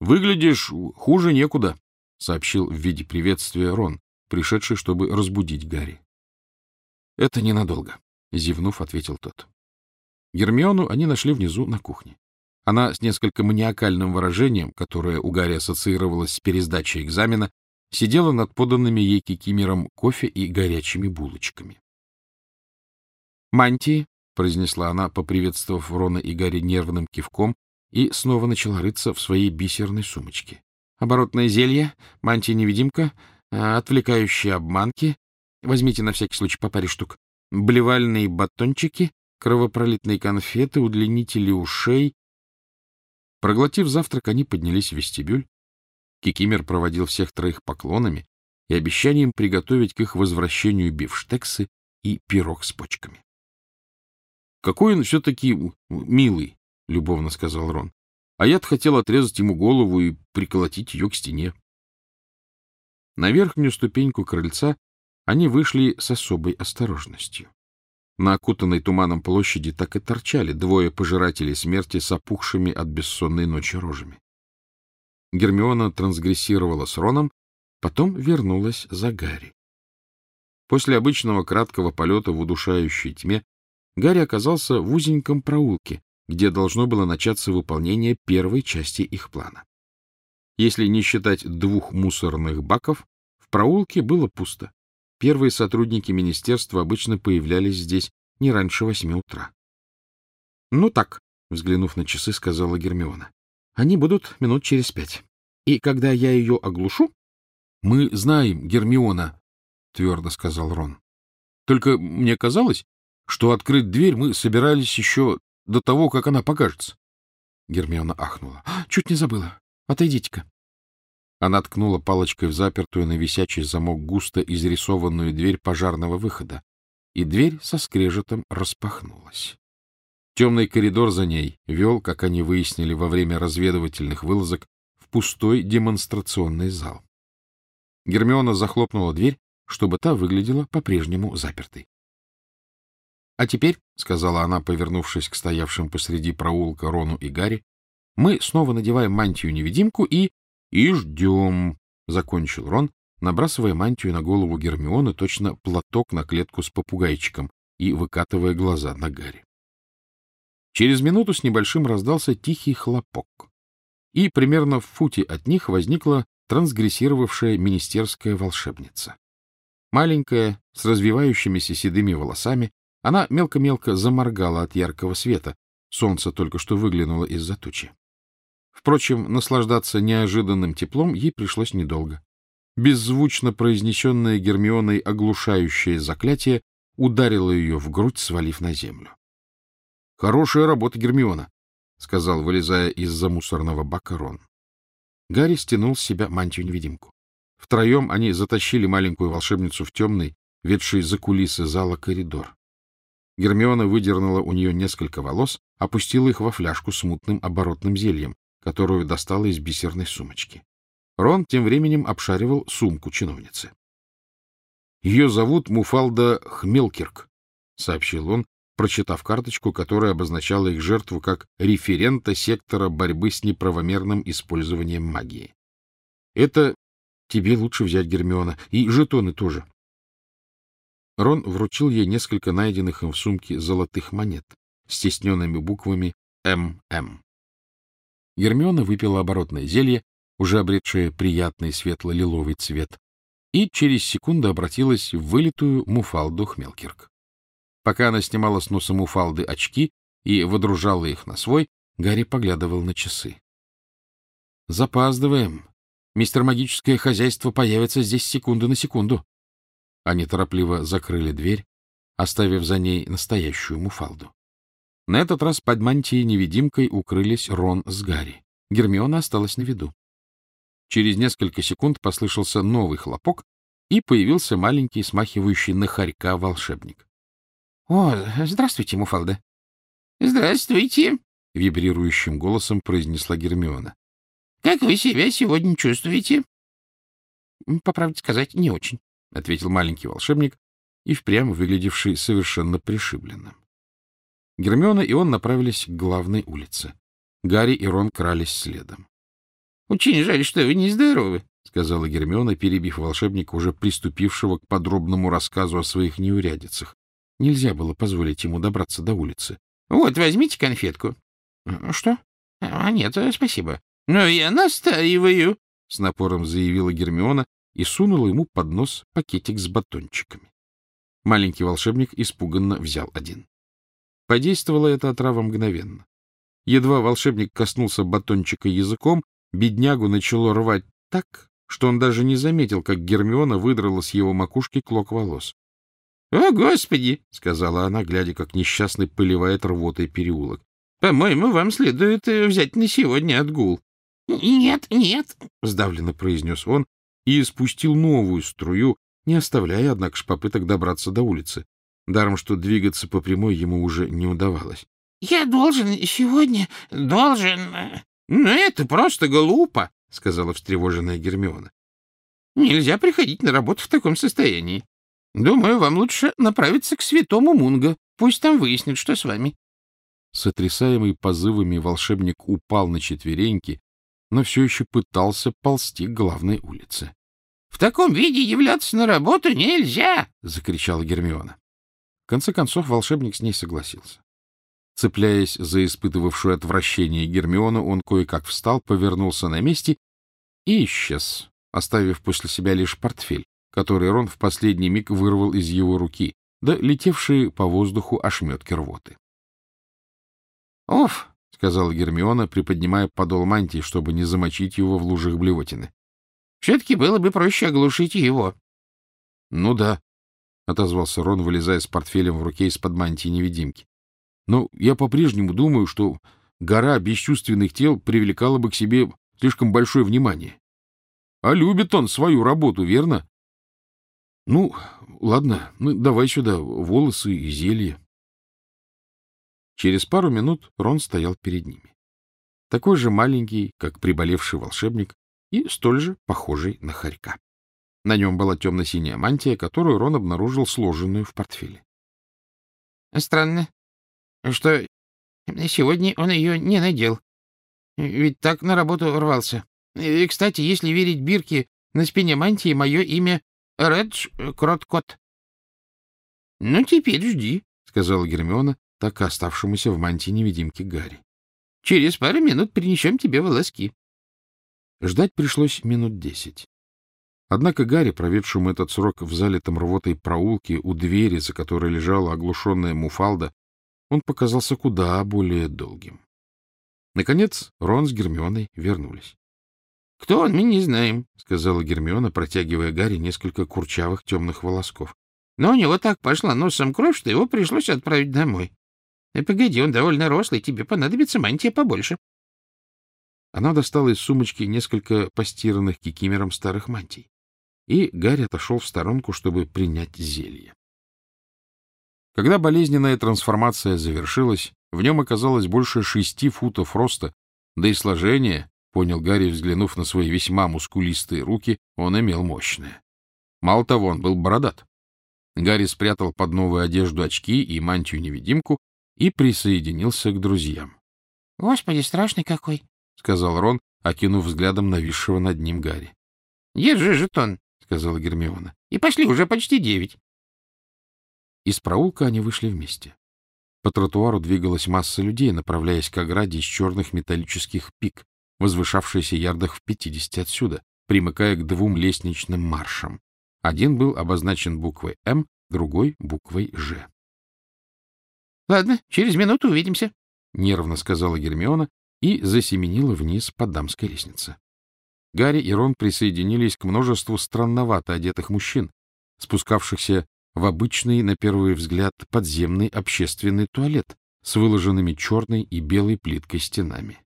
— Выглядишь хуже некуда, — сообщил в виде приветствия Рон, пришедший, чтобы разбудить Гарри. — Это ненадолго, — зевнув, ответил тот. Гермиону они нашли внизу на кухне. Она с несколько маниакальным выражением, которое у Гарри ассоциировалось с пересдачей экзамена, сидела над поданными ей кикимером кофе и горячими булочками. «Мантии», — произнесла она, поприветствовав Рона и Гарри нервным кивком, и снова начала рыться в своей бисерной сумочке. «Оборотное зелье, мантия-невидимка, а, отвлекающие обманки. Возьмите на всякий случай по паре штук. Блевальные батончики, кровопролитные конфеты, удлинители ушей, Проглотив завтрак, они поднялись в вестибюль. Кикимер проводил всех троих поклонами и обещанием приготовить к их возвращению бифштексы и пирог с почками. — Какой он все-таки милый, — любовно сказал Рон. — А я-то хотел отрезать ему голову и приколотить ее к стене. На верхнюю ступеньку крыльца они вышли с особой осторожностью. На окутанной туманом площади так и торчали двое пожирателей смерти с опухшими от бессонной ночи рожами. Гермиона трансгрессировала с Роном, потом вернулась за Гарри. После обычного краткого полета в удушающей тьме Гарри оказался в узеньком проулке, где должно было начаться выполнение первой части их плана. Если не считать двух мусорных баков, в проулке было пусто. Первые сотрудники министерства обычно появлялись здесь не раньше восьми утра. — Ну так, — взглянув на часы, сказала Гермиона. — Они будут минут через пять. И когда я ее оглушу... — Мы знаем, Гермиона, — твердо сказал Рон. — Только мне казалось, что открыть дверь мы собирались еще до того, как она покажется. Гермиона ахнула. — Чуть не забыла. Отойдите-ка. Она ткнула палочкой в запертую на висячий замок густо изрисованную дверь пожарного выхода, и дверь со скрежетом распахнулась. Темный коридор за ней вел, как они выяснили во время разведывательных вылазок, в пустой демонстрационный зал. Гермиона захлопнула дверь, чтобы та выглядела по-прежнему запертой. — А теперь, — сказала она, повернувшись к стоявшим посреди проулка Рону и Гарри, — мы снова надеваем мантию-невидимку и — И ждем, — закончил Рон, набрасывая мантию на голову Гермионы, точно платок на клетку с попугайчиком и выкатывая глаза на Гарри. Через минуту с небольшим раздался тихий хлопок, и примерно в футе от них возникла трансгрессировавшая министерская волшебница. Маленькая, с развивающимися седыми волосами, она мелко-мелко заморгала от яркого света, солнце только что выглянуло из-за тучи. Впрочем, наслаждаться неожиданным теплом ей пришлось недолго. Беззвучно произнесенное Гермионой оглушающее заклятие ударило ее в грудь, свалив на землю. — Хорошая работа, Гермиона, — сказал, вылезая из-за мусорного бака Рон. Гарри стянул с себя мантию-невидимку. Втроем они затащили маленькую волшебницу в темный, ведший за кулисы зала коридор. Гермиона выдернула у нее несколько волос, опустила их во фляжку с мутным оборотным зельем, которую достала из бисерной сумочки. Рон тем временем обшаривал сумку чиновницы. — Ее зовут Муфалда Хмелкирк, — сообщил он, прочитав карточку, которая обозначала их жертву как референта сектора борьбы с неправомерным использованием магии. — Это тебе лучше взять, Гермиона, и жетоны тоже. Рон вручил ей несколько найденных им в сумке золотых монет с стесненными буквами «ММ». Гермиона выпила оборотное зелье, уже обретшее приятный светло-лиловый цвет, и через секунду обратилась в вылитую муфалду Хмелкирк. Пока она снимала с носа муфалды очки и водружала их на свой, Гарри поглядывал на часы. — Запаздываем. Мистер Магическое Хозяйство появится здесь секунду на секунду. Они торопливо закрыли дверь, оставив за ней настоящую муфалду. На этот раз под мантией-невидимкой укрылись Рон с Гарри. Гермиона осталась на виду. Через несколько секунд послышался новый хлопок, и появился маленький, смахивающий на хорька волшебник. — О, здравствуйте, Муфалда. — Здравствуйте, — вибрирующим голосом произнесла Гермиона. — Как вы себя сегодня чувствуете? — По правде сказать, не очень, — ответил маленький волшебник и впрямь выглядевший совершенно пришибленным. Гермиона и он направились к главной улице. Гарри и Рон крались следом. Очень жаль, что вы нездоровы, — сказала Гермиона, перебив волшебника, уже приступившего к подробному рассказу о своих неурядицах. Нельзя было позволить ему добраться до улицы. — Вот, возьмите конфетку. — Что? — А нет, спасибо. — Но я настаиваю, — с напором заявила Гермиона и сунула ему под нос пакетик с батончиками. Маленький волшебник испуганно взял один. Подействовала эта отрава мгновенно. Едва волшебник коснулся батончика языком, беднягу начало рвать так, что он даже не заметил, как Гермиона выдрала с его макушки клок волос. — О, Господи! — сказала она, глядя, как несчастный поливает рвотой переулок. — По-моему, вам следует э, взять на сегодня отгул. — Нет, нет, — сдавленно произнес он и спустил новую струю, не оставляя, однако ж, попыток добраться до улицы. Даром, что двигаться по прямой ему уже не удавалось. — Я должен сегодня, должен... — Но это просто глупо, — сказала встревоженная Гермиона. — Нельзя приходить на работу в таком состоянии. Думаю, вам лучше направиться к святому Мунго. Пусть там выяснят, что с вами. Сотрясаемый позывами волшебник упал на четвереньки, но все еще пытался ползти к главной улице. — В таком виде являться на работу нельзя! — закричала Гермиона. В конце концов волшебник с ней согласился. Цепляясь за испытывавшую отвращение Гермиону, он кое-как встал, повернулся на месте и исчез, оставив после себя лишь портфель, который Рон в последний миг вырвал из его руки, да летевшие по воздуху ошметки рвоты. «Оф!» — сказала Гермиона, приподнимая подол мантии, чтобы не замочить его в лужах блевотины. — Все-таки было бы проще оглушить его. — Ну да, — отозвался Рон, вылезая с портфелем в руке из-под мантии невидимки. — Но я по-прежнему думаю, что гора бесчувственных тел привлекала бы к себе слишком большое внимание. А любит он свою работу, верно? Ну, ладно, ну, давай сюда волосы и зелье. Через пару минут Рон стоял перед ними. Такой же маленький, как приболевший волшебник, и столь же похожий на хорька. На нем была темно-синяя мантия, которую Рон обнаружил сложенную в портфеле. — Странно, что сегодня он ее не надел. Ведь так на работу рвался. И, кстати, если верить бирке, на спине мантии мое имя Редж Кроткот. — Ну, теперь жди, — сказала Гермиона, так и оставшемуся в мантии невидимки Гарри. — Через пару минут принесем тебе волоски. Ждать пришлось минут десять. Однако Гарри, проведшему этот срок в залитом рвотой проулке у двери, за которой лежала оглушенная Муфалда, он показался куда более долгим. Наконец Рон с Гермионой вернулись. — Кто он, мы не знаем, — сказала Гермиона, протягивая Гарри несколько курчавых темных волосков. — Но у него так пошла носом кровь, что его пришлось отправить домой. И погоди, он довольно рослый, тебе понадобится мантия побольше. Она достала из сумочки несколько постиранных кикимером старых мантий, и Гарри отошел в сторонку, чтобы принять зелье. Когда болезненная трансформация завершилась, в нем оказалось больше шести футов роста, да и сложение, понял Гарри, взглянув на свои весьма мускулистые руки, он имел мощное. Мало того, он был бородат. Гарри спрятал под новую одежду очки и мантию-невидимку и присоединился к друзьям. — Господи, страшный какой! — сказал Рон, окинув взглядом нависшего над ним Гарри. — Держи жетон, — сказала Гермиона. — И пошли, уже почти девять. Из проулка они вышли вместе. По тротуару двигалась масса людей, направляясь к ограде из черных металлических пик, возвышавшейся ярдах в пятидесяти отсюда, примыкая к двум лестничным маршам. Один был обозначен буквой «М», другой — буквой «Ж». — Ладно, через минуту увидимся, — нервно сказала Гермиона и засеменила вниз по дамской лестнице. Гарри и Рон присоединились к множеству странновато одетых мужчин, спускавшихся в обычный, на первый взгляд, подземный общественный туалет с выложенными черной и белой плиткой стенами.